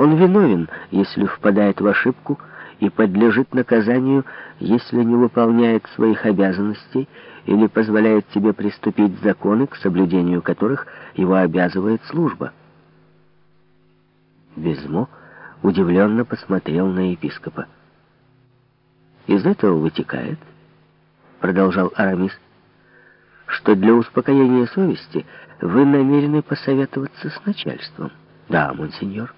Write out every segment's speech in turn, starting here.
Он виновен, если впадает в ошибку, и подлежит наказанию, если не выполняет своих обязанностей или позволяет себе приступить законы, к соблюдению которых его обязывает служба. Безмо удивленно посмотрел на епископа. «Из этого вытекает, — продолжал Арамис, — что для успокоения совести вы намерены посоветоваться с начальством. Да, монсеньор.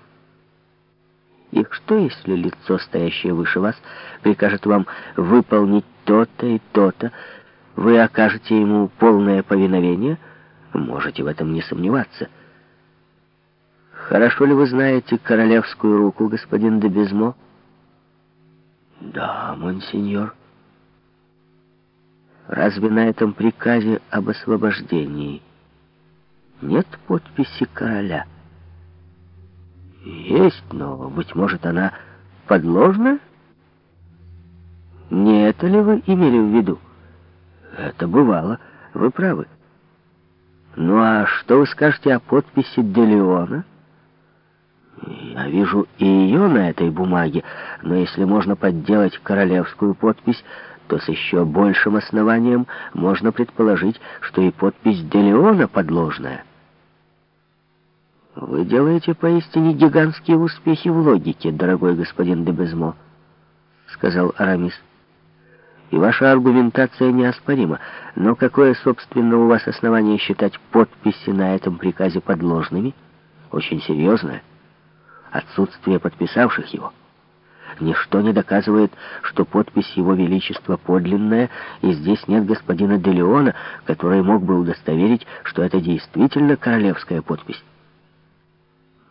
И что, если лицо, стоящее выше вас, прикажет вам выполнить то-то и то-то, вы окажете ему полное повиновение? Можете в этом не сомневаться. Хорошо ли вы знаете королевскую руку, господин де Безмо? Да, монсеньор. Разве на этом приказе об освобождении нет подписи короля? Есть, но, быть может, она подложна? Не это ли вы имели в виду? Это бывало, вы правы. Ну а что вы скажете о подписи Делеона? Я вижу и ее на этой бумаге, но если можно подделать королевскую подпись, то с еще большим основанием можно предположить, что и подпись Делеона подложная. Вы делаете поистине гигантские успехи в логике, дорогой господин де Безмо, сказал Арамис. И ваша аргументация неоспорима. Но какое, собственно, у вас основание считать подписи на этом приказе подложными? Очень серьезное. Отсутствие подписавших его. Ничто не доказывает, что подпись Его Величества подлинная, и здесь нет господина Делеона, который мог бы удостоверить, что это действительно королевская подпись.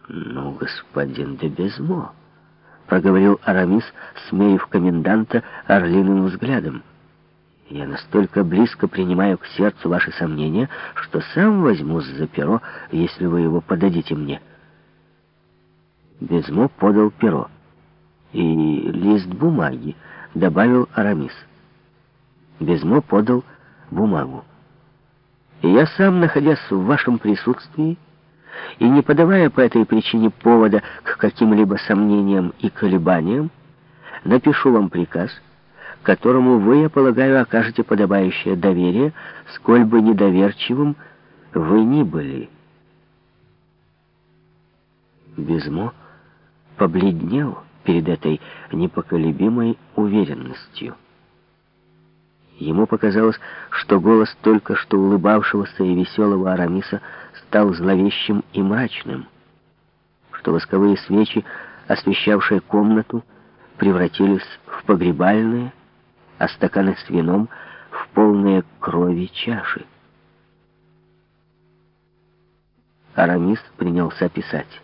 «Ну, господин де Безмо», — проговорил Арамис, смеяв коменданта орлиным взглядом, «я настолько близко принимаю к сердцу ваши сомнения, что сам возьмусь за перо, если вы его подадите мне». Безмо подал перо. «И лист бумаги», — добавил Арамис. Безмо подал бумагу. «И я сам, находясь в вашем присутствии, — и не подавая по этой причине повода к каким-либо сомнениям и колебаниям, напишу вам приказ, которому вы, я полагаю, окажете подобающее доверие, сколь бы недоверчивым вы ни были. Безмо побледнел перед этой непоколебимой уверенностью. Ему показалось, что голос только что улыбавшегося и веселого Арамиса стал зловещим и мрачным, что восковые свечи, освещавшие комнату, превратились в погребальные, а стаканы с вином в полные крови чаши. Арамис принялся писать.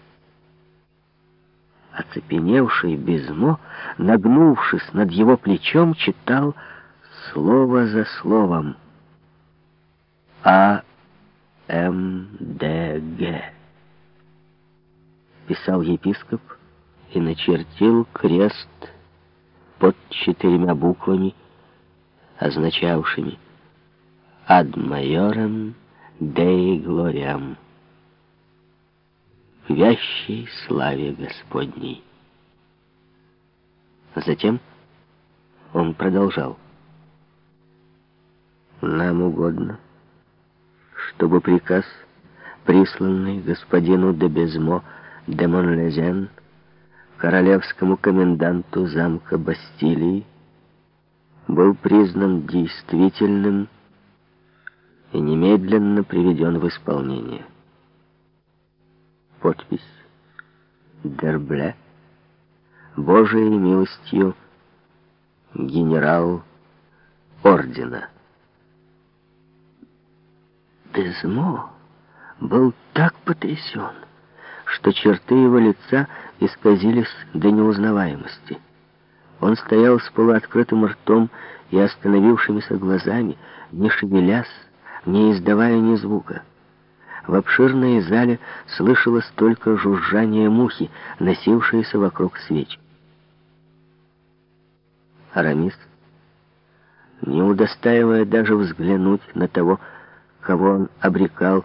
Оцепеневший Безмо, нагнувшись над его плечом, читал слово за словом. А. М. Д. Г. Писал епископ и начертил крест под четырьмя буквами, означавшими «Ad majorem Dei gloriam» — «Вящей славе Господней». Затем он продолжал — нам угодно, чтобы приказ, присланный господину де Безмо де Монлезен, королевскому коменданту замка Бастилии, был признан действительным и немедленно приведен в исполнение. Подпись Дербле, Божией милостью, генерал ордена. Дезмо был так потрясен, что черты его лица исказились до неузнаваемости. Он стоял с полуоткрытым ртом и остановившимися глазами, не шевелясь, не издавая ни звука. В обширной зале слышалось только жужжание мухи, носившиеся вокруг свеч. Арамис, не удостаивая даже взглянуть на того, кого он обрекал